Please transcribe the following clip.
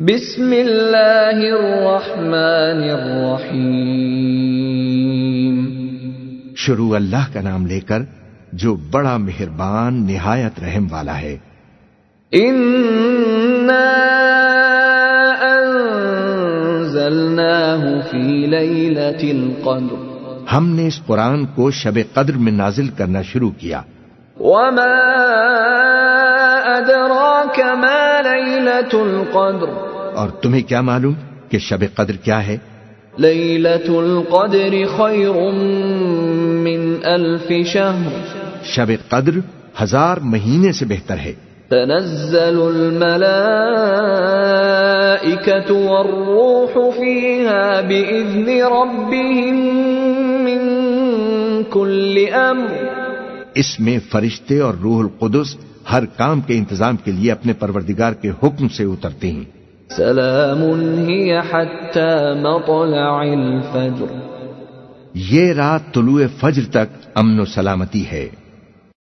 بسم اللہ الرحمن الرحیم۔ شروع اللہ کا نام لے کر جو بڑا مہربان نہایت رحم والا ہے۔ انا انزلناه فی لیلۃ القدر۔ ہم نے اس قرآن کو شب قدر میں نازل کرنا شروع کیا۔ وما ادراک ما لیلۃ القدر. اور تمہیں کیا معلوم کہ شب قدر کیا ہے؟ لیلۃ القدر خیر من الف شهر. شب قدر ہزار مہینے سے بہتر ہے۔ تنزل الملائكة والروح فيها بإذن ربهم من كل أمر. اس میں فرشتے اور روح القدس ہر کام کے انتظام کے لیے اپنے پروردگار کے حکم سے اترتے ہیں۔ سلام هي حتى مطلع الفجر۔ یہ رات طلوع فجر تک امن و سلامتی ہے۔